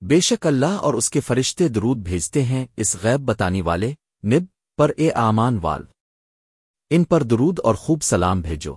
بے شک اللہ اور اس کے فرشتے درود بھیجتے ہیں، اس غیب بتانی والے، نب، پر اے آمان وال۔ ان پر درود اور خوب سلام بھیجو۔